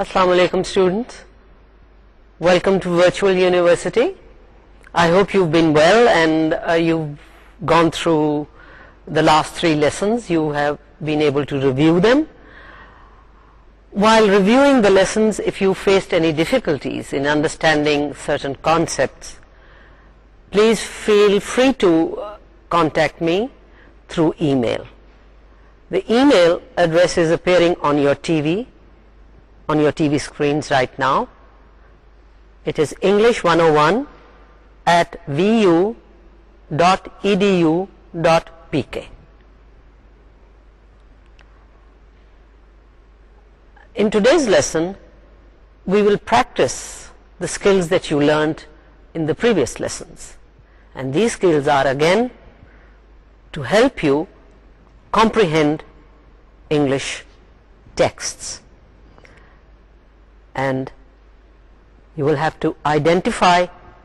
السلام علیکم students welcome to virtual university I hope you been well and you gone through the last three lessons you have been able to review them while reviewing the lessons if you faced any difficulties in understanding certain concepts please feel free to contact me through email the email address is appearing on your TV on your TV screens right now. It is English 101 at vu.edu.pk. In today's lesson, we will practice the skills that you learned in the previous lessons. And these skills are again to help you comprehend English texts and you will have to identify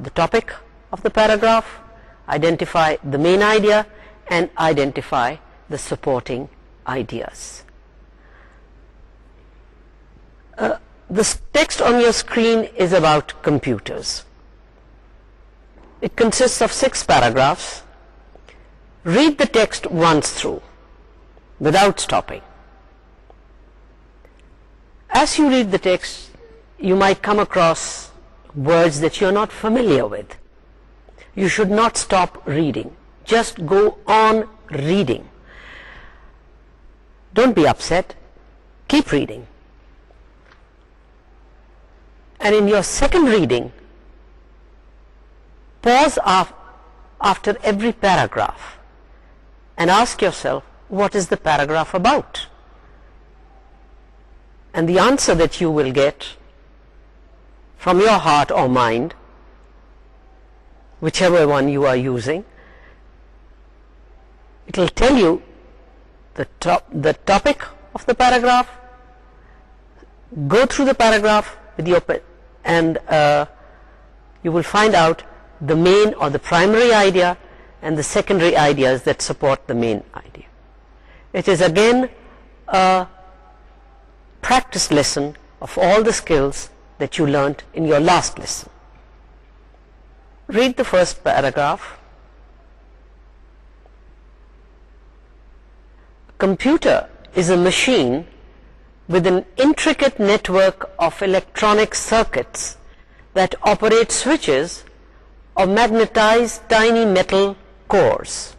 the topic of the paragraph, identify the main idea, and identify the supporting ideas. Uh, the text on your screen is about computers. It consists of six paragraphs. Read the text once through, without stopping. As you read the text, you might come across words that you're not familiar with. You should not stop reading. Just go on reading. Don't be upset. Keep reading. And in your second reading, pause after every paragraph and ask yourself, what is the paragraph about? And the answer that you will get from your heart or mind whichever one you are using it will tell you the top the topic of the paragraph go through the paragraph with your open and uh, you will find out the main or the primary idea and the secondary ideas that support the main idea it is again a practice lesson of all the skills that you learnt in your last lesson. Read the first paragraph. A computer is a machine with an intricate network of electronic circuits that operate switches or magnetize tiny metal cores.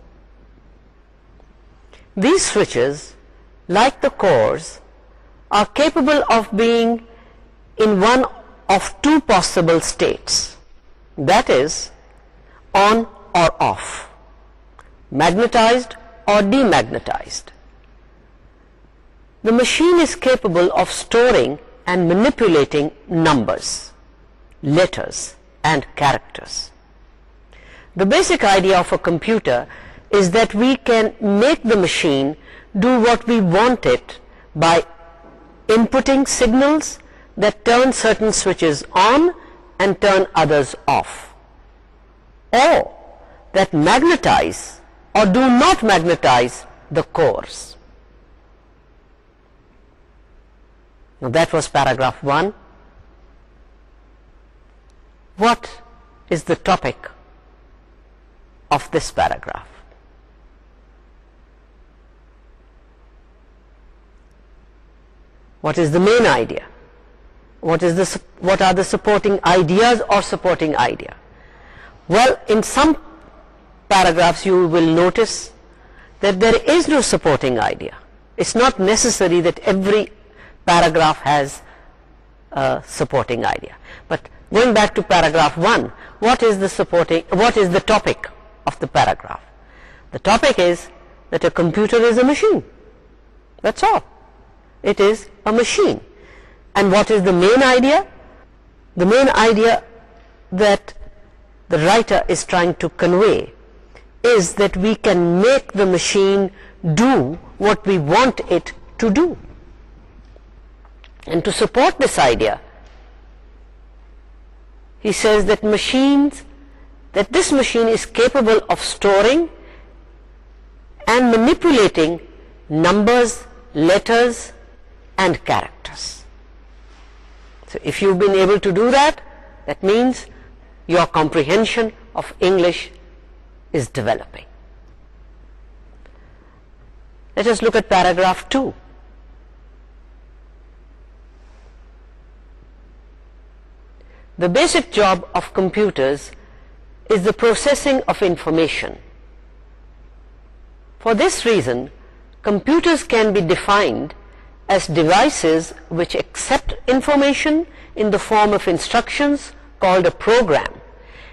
These switches, like the cores, are capable of being in one of two possible states that is on or off magnetized or demagnetized the machine is capable of storing and manipulating numbers letters and characters the basic idea of a computer is that we can make the machine do what we want it by inputting signals that turn certain switches on and turn others off or that magnetize or do not magnetize the cores. Now that was paragraph 1. What is the topic of this paragraph? What is the main idea? what is this what are the supporting ideas or supporting idea well in some paragraphs you will notice that there is no supporting idea it's not necessary that every paragraph has a supporting idea but going back to paragraph 1 what is the supporting what is the topic of the paragraph the topic is that a computer is a machine that's all it is a machine and what is the main idea? The main idea that the writer is trying to convey is that we can make the machine do what we want it to do. And to support this idea, he says that this machine is capable of storing and manipulating numbers, letters and characters. So if you've been able to do that, that means your comprehension of English is developing. Let us look at paragraph 2. The basic job of computers is the processing of information. For this reason, computers can be defined as devices which accept information in the form of instructions called a program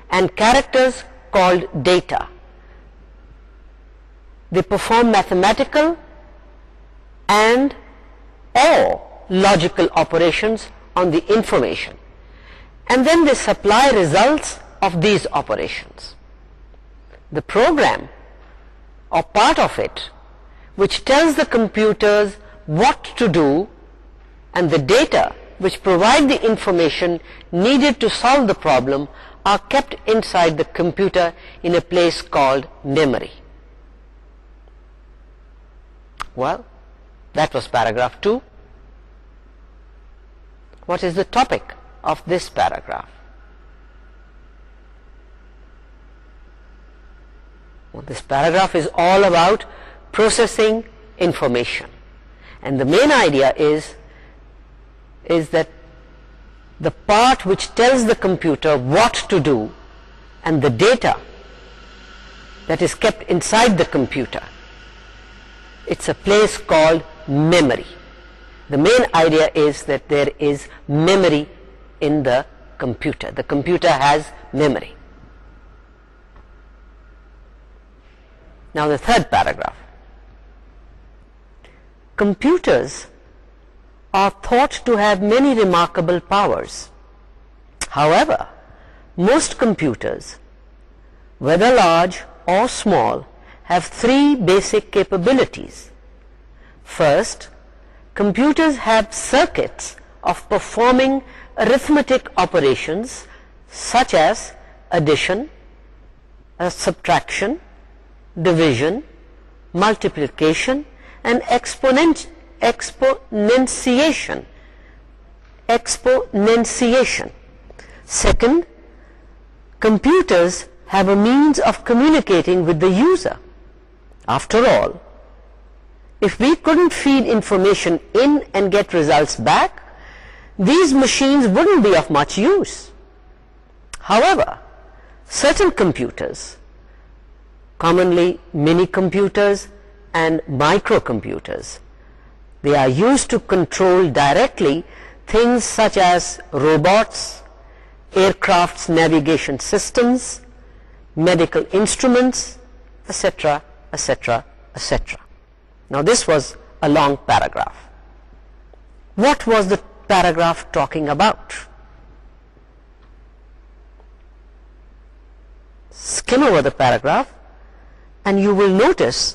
and characters called data. They perform mathematical and or logical operations on the information and then they supply results of these operations. The program or part of it which tells the computers what to do and the data which provide the information needed to solve the problem are kept inside the computer in a place called memory. Well, that was paragraph 2. What is the topic of this paragraph? Well, this paragraph is all about processing information and the main idea is is that the part which tells the computer what to do and the data that is kept inside the computer it's a place called memory the main idea is that there is memory in the computer the computer has memory now the third paragraph Computers are thought to have many remarkable powers. However, most computers, whether large or small, have three basic capabilities. First, computers have circuits of performing arithmetic operations such as addition, uh, subtraction, division, multiplication, an exponentiation exponentiation second computers have a means of communicating with the user after all if we couldn't feed information in and get results back these machines wouldn't be of much use however certain computers commonly mini computers and microcomputers. They are used to control directly things such as robots, aircraft's navigation systems, medical instruments, etc., etc., etc. Now, this was a long paragraph. What was the paragraph talking about? Skim over the paragraph and you will notice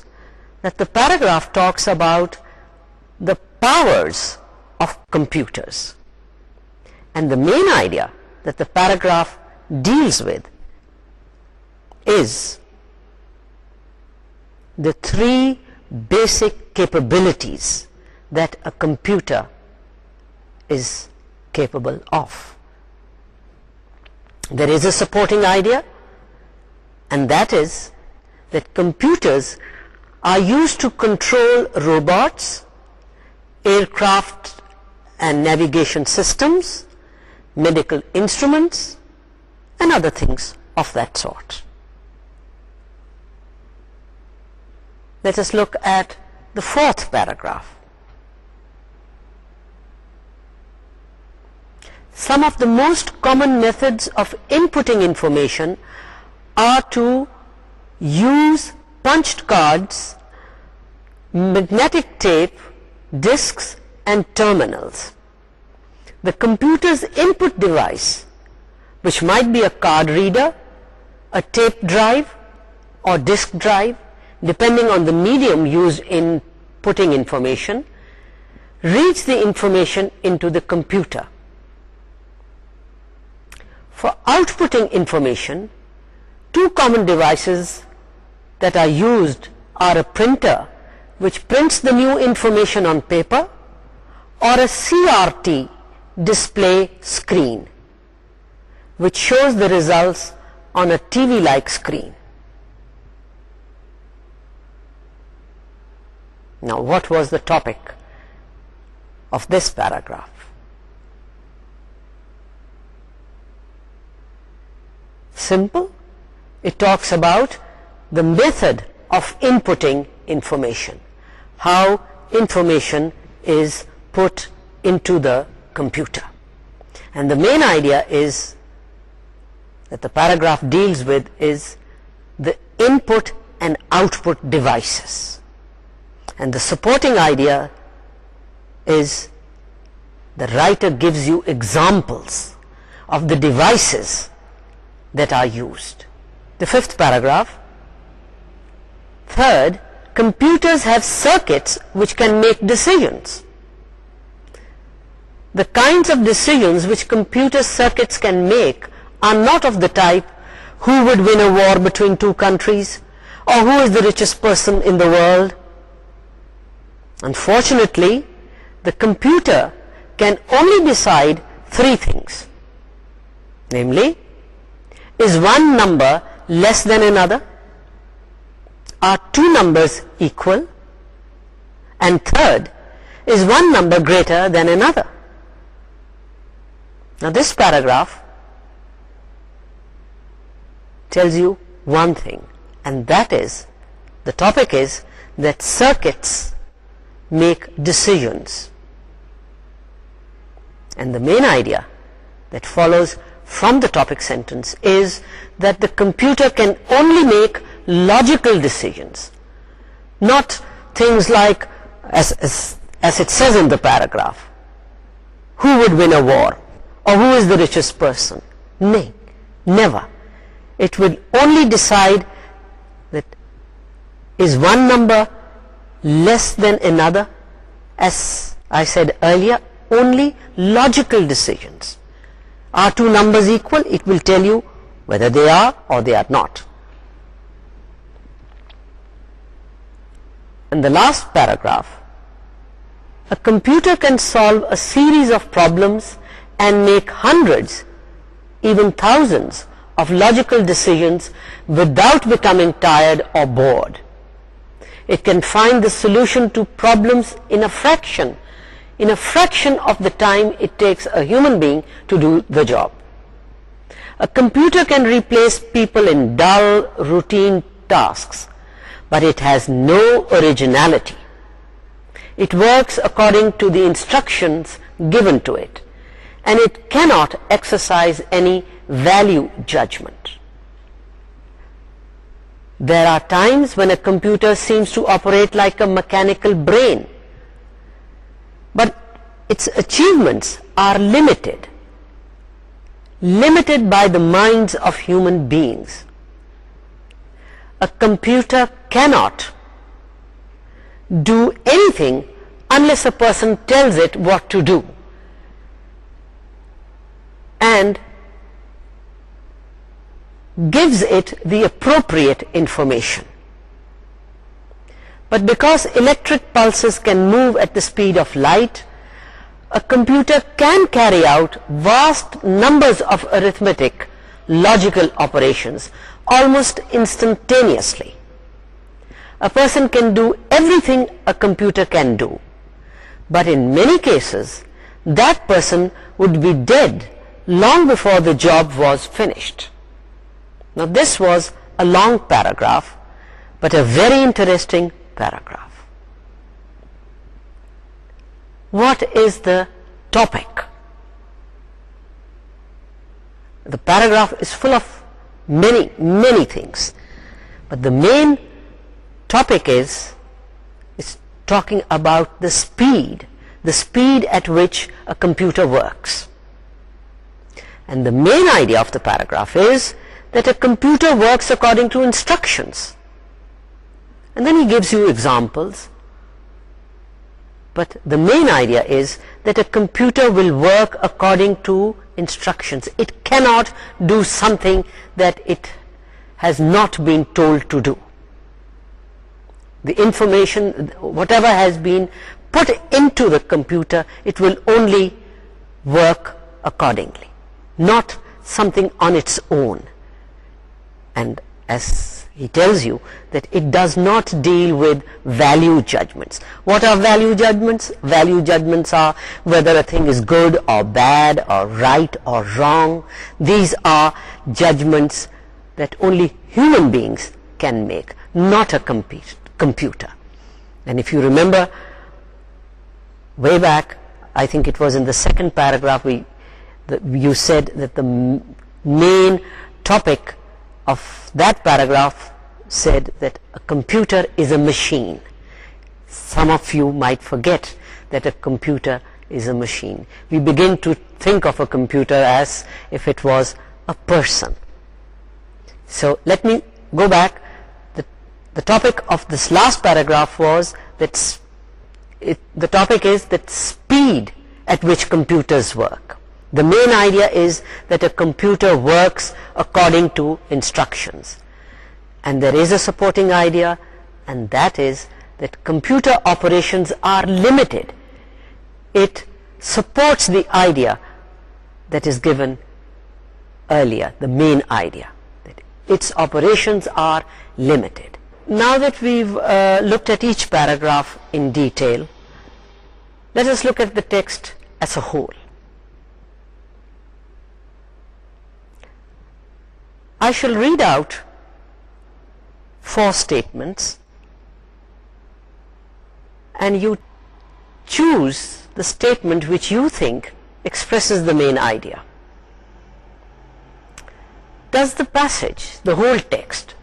that the paragraph talks about the powers of computers and the main idea that the paragraph deals with is the three basic capabilities that a computer is capable of. There is a supporting idea and that is that computers are used to control robots, aircraft and navigation systems, medical instruments, and other things of that sort. Let us look at the fourth paragraph. Some of the most common methods of inputting information are to use punched cards, magnetic tape, disks and terminals. The computer's input device, which might be a card reader, a tape drive or disk drive, depending on the medium used in putting information, reads the information into the computer. For outputting information, two common devices that are used are a printer which prints the new information on paper or a CRT display screen which shows the results on a TV-like screen. Now what was the topic of this paragraph? Simple. It talks about the method of inputting information how information is put into the computer and the main idea is that the paragraph deals with is the input and output devices and the supporting idea is the writer gives you examples of the devices that are used the fifth paragraph Third, computers have circuits which can make decisions. The kinds of decisions which computer circuits can make are not of the type who would win a war between two countries or who is the richest person in the world. Unfortunately, the computer can only decide three things. Namely, is one number less than another? are two numbers equal and third is one number greater than another now this paragraph tells you one thing and that is the topic is that circuits make decisions and the main idea that follows from the topic sentence is that the computer can only make logical decisions not things like as, as, as it says in the paragraph who would win a war or who is the richest person nay never it will only decide that is one number less than another as I said earlier only logical decisions are two numbers equal it will tell you whether they are or they are not in the last paragraph a computer can solve a series of problems and make hundreds even thousands of logical decisions without becoming tired or bored it can find the solution to problems in a fraction in a fraction of the time it takes a human being to do the job a computer can replace people in dull routine tasks but it has no originality. It works according to the instructions given to it and it cannot exercise any value judgment. There are times when a computer seems to operate like a mechanical brain but its achievements are limited, limited by the minds of human beings. A computer cannot do anything unless a person tells it what to do and gives it the appropriate information. But because electric pulses can move at the speed of light, a computer can carry out vast numbers of arithmetic logical operations almost instantaneously. A person can do everything a computer can do, but in many cases, that person would be dead long before the job was finished. Now this was a long paragraph, but a very interesting paragraph. What is the topic? The paragraph is full of many, many things. But the main topic is, it's talking about the speed, the speed at which a computer works. And the main idea of the paragraph is that a computer works according to instructions. And then he gives you examples. But the main idea is that a computer will work according to instructions. It cannot do something that it has not been told to do. The information, whatever has been put into the computer, it will only work accordingly, not something on its own. And as he tells you that it does not deal with value judgments. What are value judgments? Value judgments are whether a thing is good or bad or right or wrong. These are judgments that only human beings can make, not a computer. And if you remember way back, I think it was in the second paragraph, we, you said that the main topic of that paragraph said that a computer is a machine. Some of you might forget that a computer is a machine. We begin to think of a computer as if it was a person. So let me go back. The, the topic of this last paragraph was that the topic is that speed at which computers work. The main idea is that a computer works according to instructions. And there is a supporting idea, and that is that computer operations are limited. It supports the idea that is given earlier, the main idea. that Its operations are limited. Now that we've uh, looked at each paragraph in detail, let us look at the text as a whole. I shall read out four statements and you choose the statement which you think expresses the main idea. Does the passage, the whole text,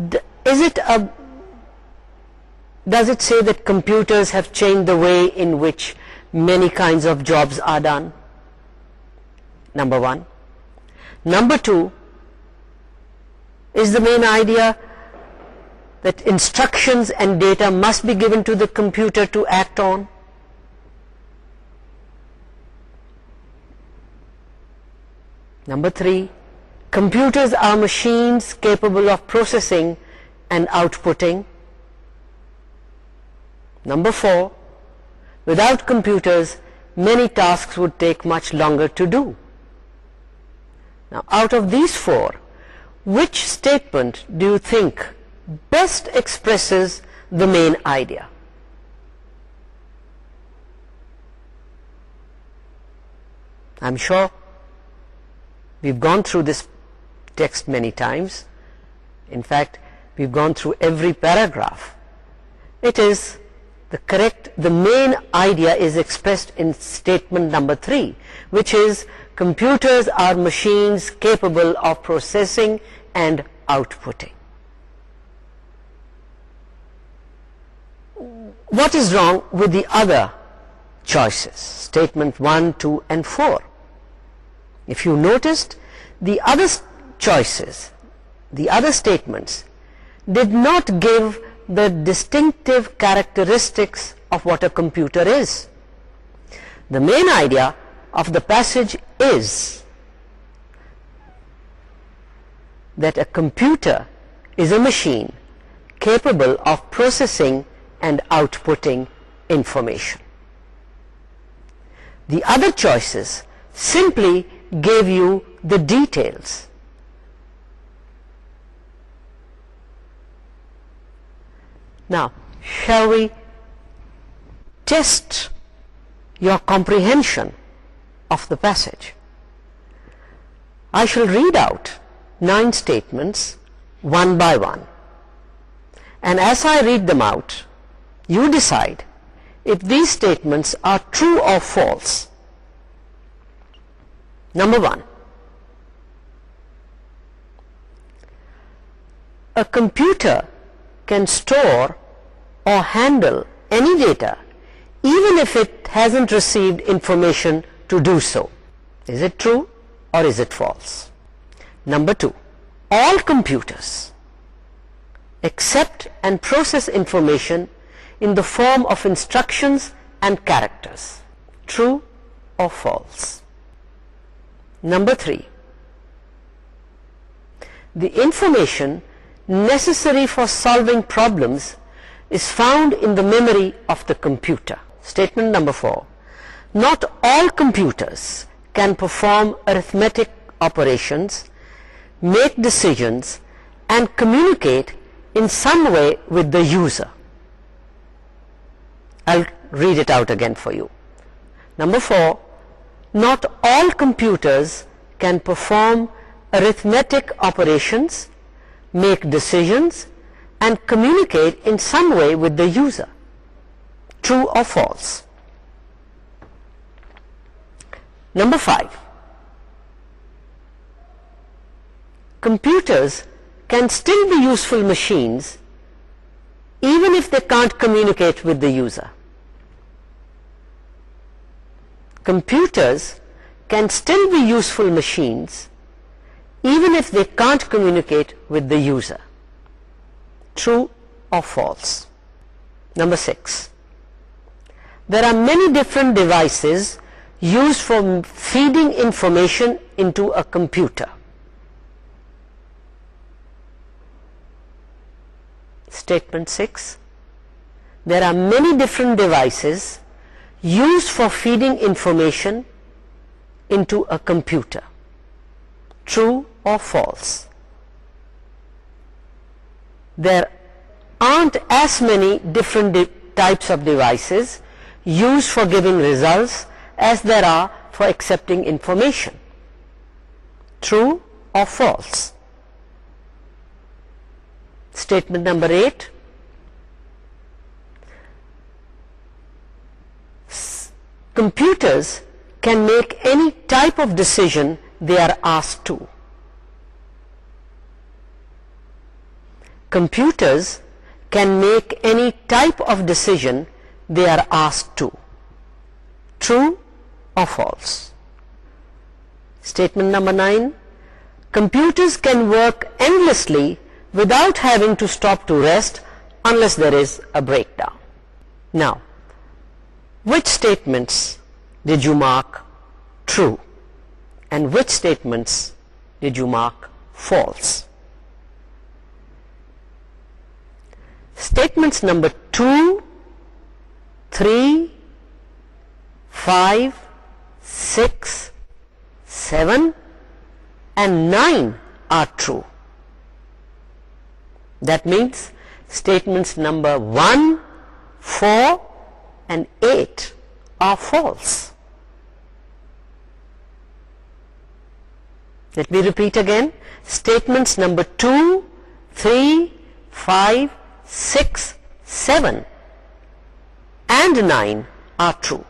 is it a, does it say that computers have changed the way in which many kinds of jobs are done? Number one. Number two, is the main idea that instructions and data must be given to the computer to act on. Number three, computers are machines capable of processing and outputting. Number four, without computers, many tasks would take much longer to do. Now, out of these four, which statement do you think best expresses the main idea? I'm sure we've gone through this text many times. In fact, we've gone through every paragraph. It is the correct, the main idea is expressed in statement number three, which is Computers are machines capable of processing and outputting. What is wrong with the other choices? Statement 1, 2, and 4. If you noticed, the other choices, the other statements, did not give the distinctive characteristics of what a computer is. The main idea of the passage is that a computer is a machine capable of processing and outputting information. The other choices simply gave you the details. Now, shall we test your comprehension? of the passage. I shall read out nine statements one by one. And as I read them out, you decide if these statements are true or false. Number one. A computer can store or handle any data even if it hasn't received information to do so. Is it true or is it false? Number two, all computers accept and process information in the form of instructions and characters. True or false? Number three, the information necessary for solving problems is found in the memory of the computer. Statement number four not all computers can perform arithmetic operations, make decisions, and communicate in some way with the user. I'll read it out again for you. Number four, not all computers can perform arithmetic operations, make decisions, and communicate in some way with the user. True or false? Number five. Computers can still be useful machines even if they can't communicate with the user. Computers can still be useful machines even if they can't communicate with the user. True or false? Number six. There are many different devices used for feeding information into a computer. Statement 6. There are many different devices used for feeding information into a computer. True or false? There aren't as many different types of devices used for giving results as there are for accepting information true or false statement number 8 computers can make any type of decision they are asked to computers can make any type of decision they are asked to true or false. Statement number 9. Computers can work endlessly without having to stop to rest unless there is a breakdown. Now, which statements did you mark true and which statements did you mark false? Statements number 2, 3, 5, 6, 7 and 9 are true. That means statements number 1, 4 and 8 are false. Let me repeat again. Statements number 2, 3, 5, 6, 7 and 9 are true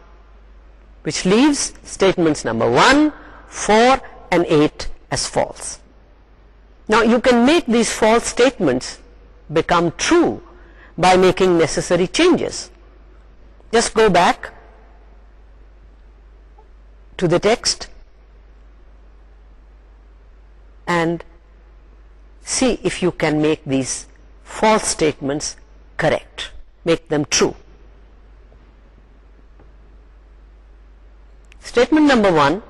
which leaves statements number 1, 4 and 8 as false. Now you can make these false statements become true by making necessary changes. Just go back to the text and see if you can make these false statements correct, make them true. Statement number 1,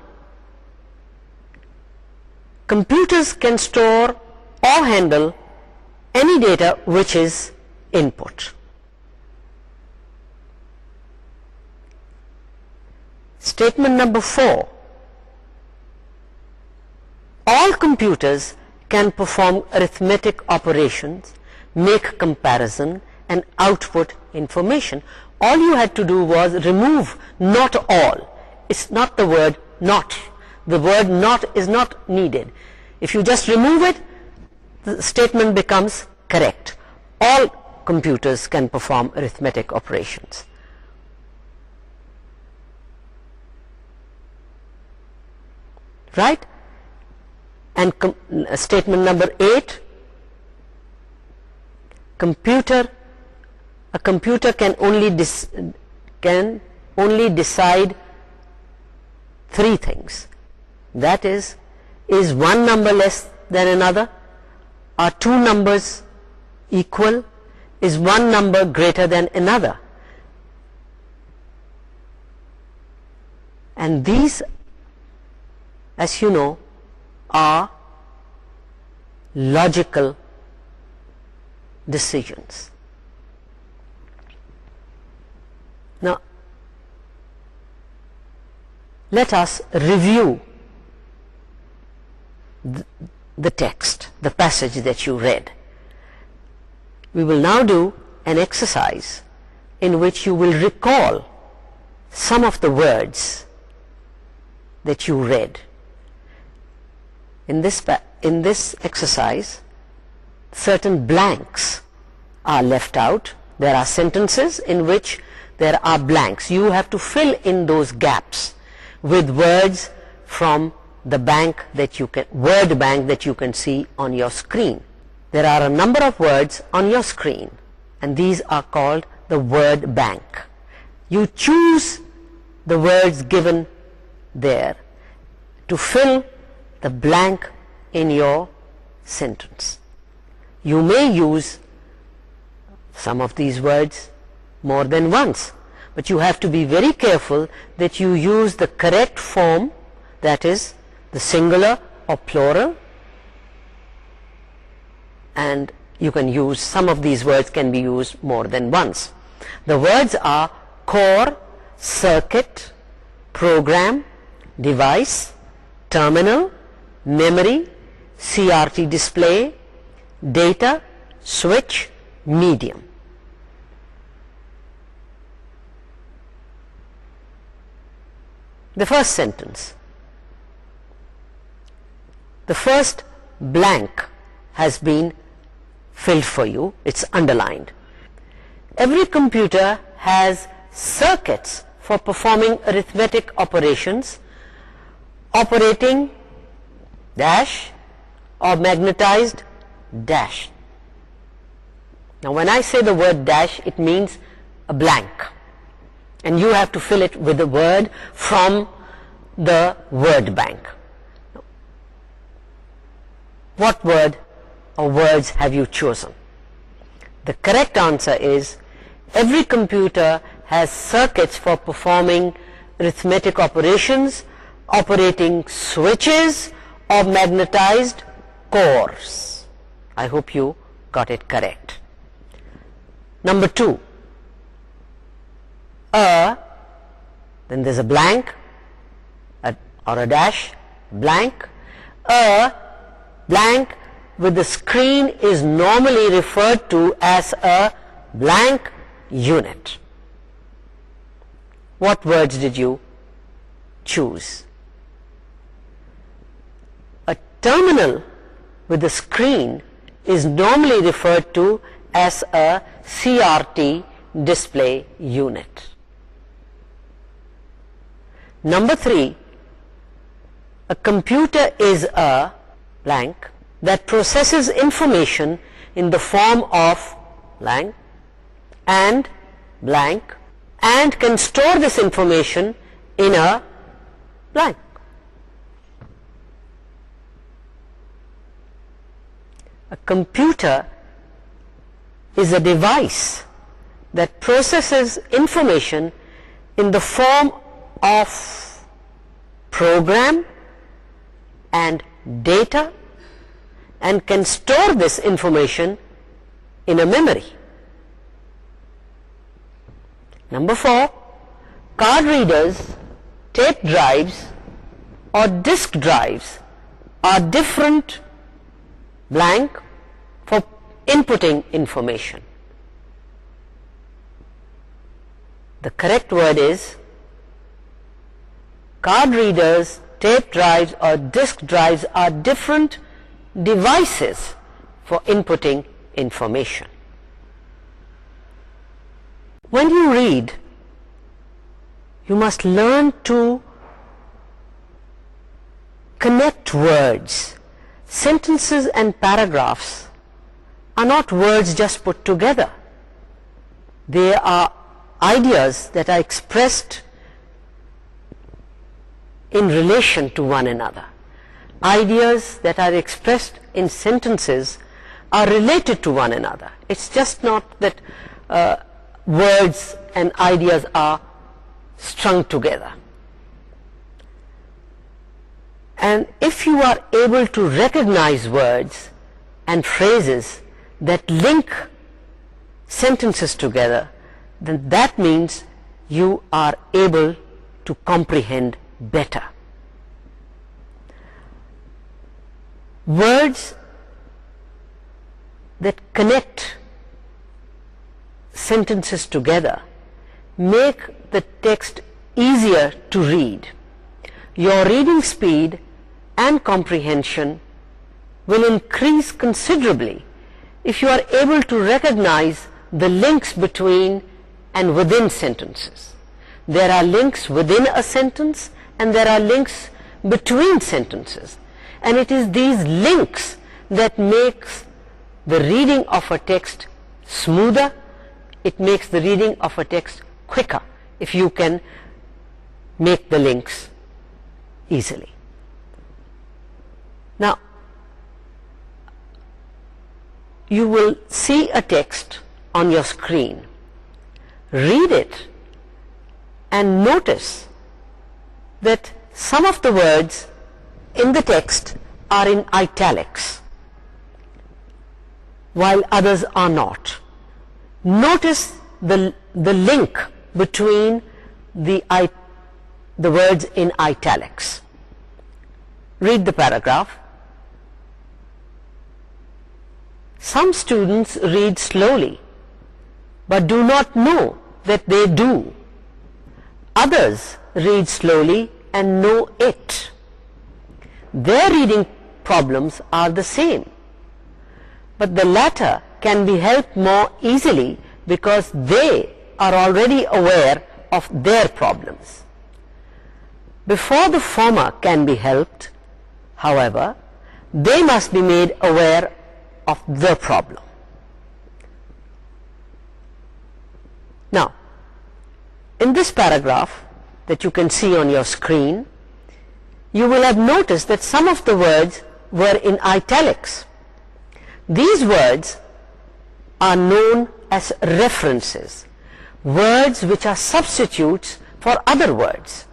computers can store or handle any data which is input. Statement number 4, all computers can perform arithmetic operations, make comparison, and output information. All you had to do was remove not all it's not the word not the word not is not needed if you just remove it the statement becomes correct all computers can perform arithmetic operations right and uh, statement number 8 computer a computer can only can only decide three things that is is one number less than another are two numbers equal is one number greater than another and these as you know are logical decisions let us review the text the passage that you read we will now do an exercise in which you will recall some of the words that you read in this in this exercise certain blanks are left out there are sentences in which there are blanks you have to fill in those gaps with words from the bank that you can word bank that you can see on your screen there are a number of words on your screen and these are called the word bank you choose the words given there to fill the blank in your sentence you may use some of these words more than once but you have to be very careful that you use the correct form that is the singular or plural and you can use some of these words can be used more than once the words are core circuit program device terminal memory CRT display data switch medium the first sentence the first blank has been filled for you it's underlined every computer has circuits for performing arithmetic operations operating dash or magnetized dash now when I say the word dash it means a blank and you have to fill it with a word from the word bank. What word or words have you chosen? The correct answer is, every computer has circuits for performing arithmetic operations, operating switches or magnetized cores. I hope you got it correct. Number 2, a then there's a blank or a dash blank a blank with the screen is normally referred to as a blank unit what words did you choose a terminal with the screen is normally referred to as a CRT display unit. Number 3, a computer is a blank that processes information in the form of blank and can store this information in a blank. A computer is a device that processes information in the form of program and data and can store this information in a memory. Number four, card readers, tape drives or disk drives are different blank for inputting information. The correct word is Card readers, tape drives or disk drives are different devices for inputting information. When you read, you must learn to connect words. Sentences and paragraphs are not words just put together. They are ideas that are expressed in relation to one another. Ideas that are expressed in sentences are related to one another. It's just not that uh, words and ideas are strung together. And if you are able to recognize words and phrases that link sentences together, then that means you are able to comprehend Better words that connect sentences together make the text easier to read your reading speed and comprehension will increase considerably if you are able to recognize the links between and within sentences there are links within a sentence and there are links between sentences and it is these links that makes the reading of a text smoother it makes the reading of a text quicker if you can make the links easily now you will see a text on your screen read it and notice that some of the words in the text are in italics while others are not. Notice the, the link between the, the words in italics. Read the paragraph. Some students read slowly but do not know that they do. Others read slowly and know it. Their reading problems are the same, but the latter can be helped more easily because they are already aware of their problems. Before the former can be helped, however, they must be made aware of the problem. Now, in this paragraph, that you can see on your screen, you will have noticed that some of the words were in italics. These words are known as references, words which are substitutes for other words.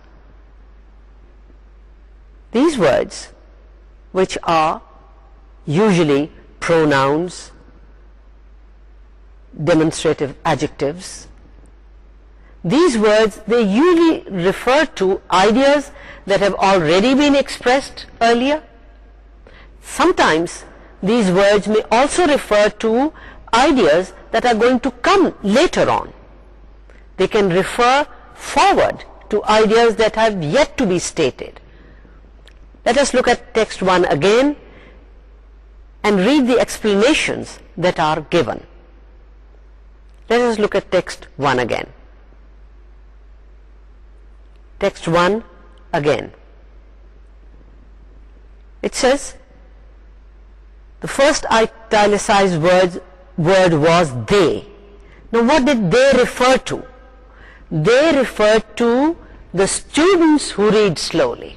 These words, which are usually pronouns, demonstrative adjectives, these words they usually refer to ideas that have already been expressed earlier sometimes these words may also refer to ideas that are going to come later on they can refer forward to ideas that have yet to be stated let us look at text 1 again and read the explanations that are given let us look at text 1 again text 1 again. It says, the first italicized word, word was they. Now what did they refer to? They refer to the students who read slowly.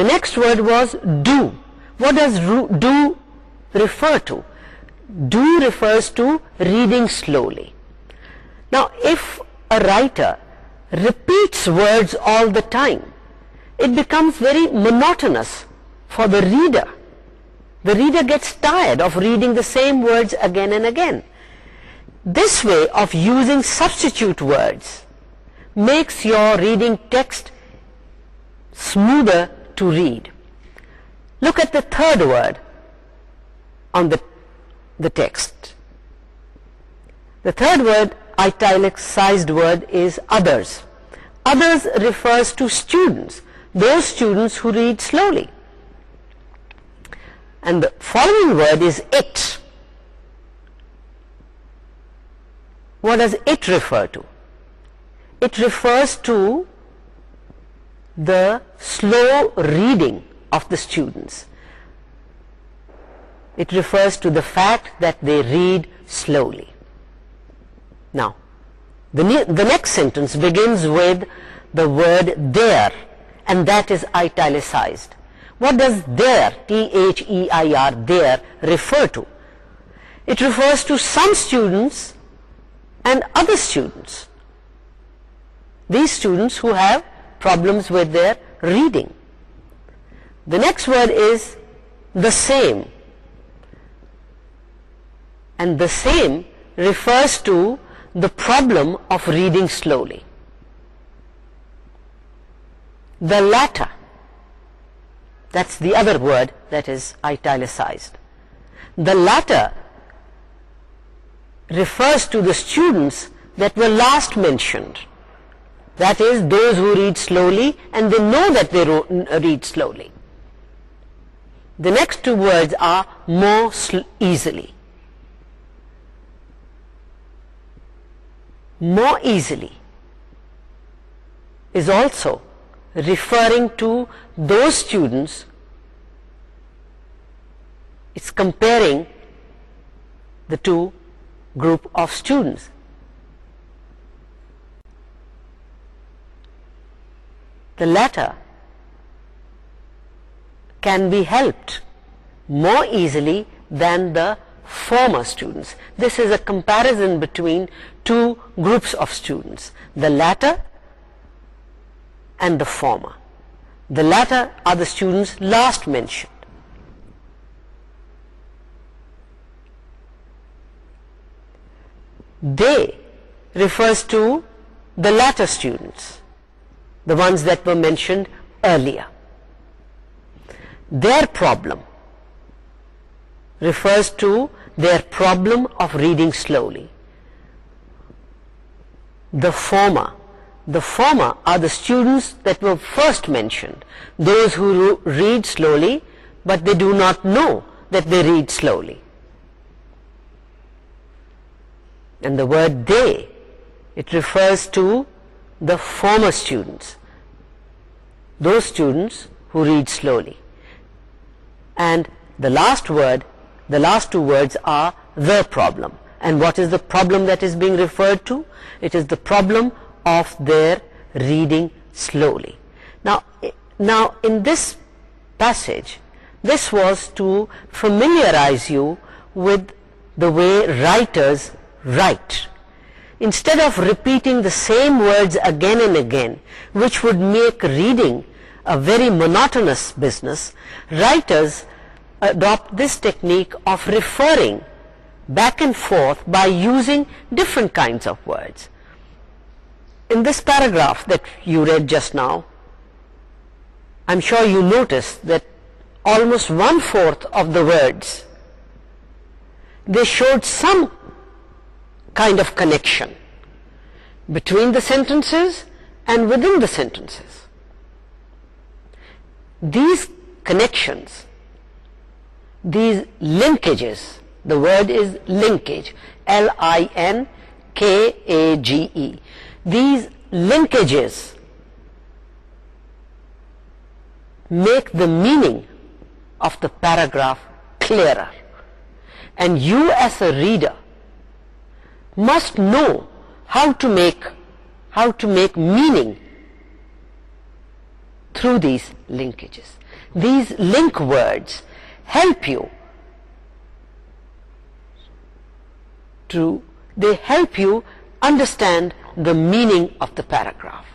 The next word was do. What does do refer to? Do refers to reading slowly. Now if a writer repeats words all the time it becomes very monotonous for the reader the reader gets tired of reading the same words again and again this way of using substitute words makes your reading text smoother to read look at the third word on the the text the third word italicized word is others. Others refers to students, those students who read slowly. And the following word is it. What does it refer to? It refers to the slow reading of the students. It refers to the fact that they read slowly. Now, the, the next sentence begins with the word there, and that is italicized. What does there, T-H-E-I-R, there, refer to? It refers to some students and other students. These students who have problems with their reading. The next word is the same. And the same refers to the problem of reading slowly. The latter, that's the other word that is italicized. The latter refers to the students that were last mentioned. That is, those who read slowly and they know that they read slowly. The next two words are more easily. more easily is also referring to those students it's comparing the two group of students the latter can be helped more easily than the former students. This is a comparison between two groups of students, the latter and the former. The latter are the students last mentioned. They refers to the latter students, the ones that were mentioned earlier. Their problem refers to their problem of reading slowly. The former, the former are the students that were first mentioned, those who read slowly but they do not know that they read slowly. And the word they, it refers to the former students, those students who read slowly. And the last word the last two words are the problem and what is the problem that is being referred to it is the problem of their reading slowly now now in this passage this was to familiarize you with the way writers write instead of repeating the same words again and again which would make reading a very monotonous business writers adopt this technique of referring back and forth by using different kinds of words. In this paragraph that you read just now, I'm sure you noticed that almost one-fourth of the words, they showed some kind of connection between the sentences and within the sentences. These connections these linkages, the word is linkage, L-I-N-K-A-G-E. These linkages make the meaning of the paragraph clearer. And you as a reader must know how to make meaning through these linkages. These link words help you to they help you understand the meaning of the paragraph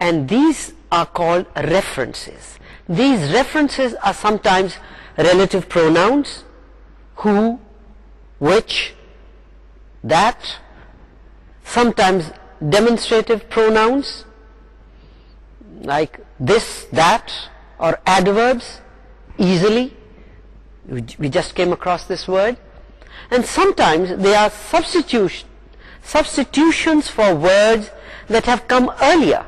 and these are called references these references are sometimes relative pronouns who which that sometimes demonstrative pronouns like this that or adverbs easily. We just came across this word. And sometimes they are substitution, substitutions for words that have come earlier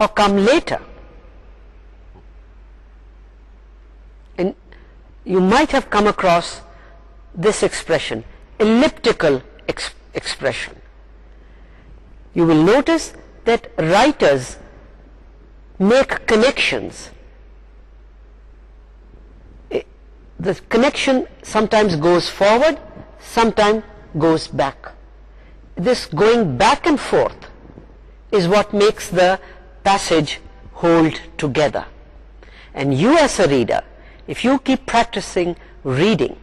or come later. you might have come across this expression, elliptical expression. You will notice that writers make connections. the connection sometimes goes forward sometimes goes back this going back and forth is what makes the passage hold together and you as a reader if you keep practicing reading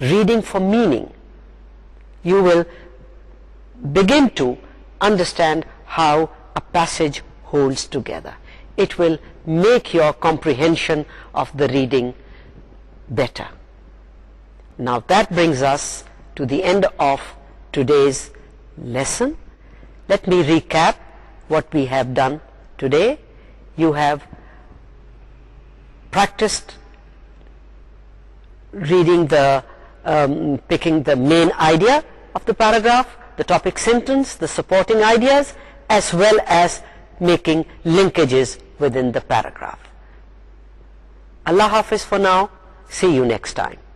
reading for meaning you will begin to understand how a passage holds together it will make your comprehension of the reading better. Now that brings us to the end of today's lesson. Let me recap what we have done today. You have practiced reading the um, picking the main idea of the paragraph, the topic sentence, the supporting ideas as well as making linkages within the paragraph. Allah Hafiz for now. See you next time